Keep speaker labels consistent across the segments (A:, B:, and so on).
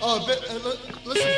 A: Oh, uh, listen.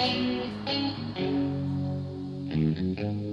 B: Thank you.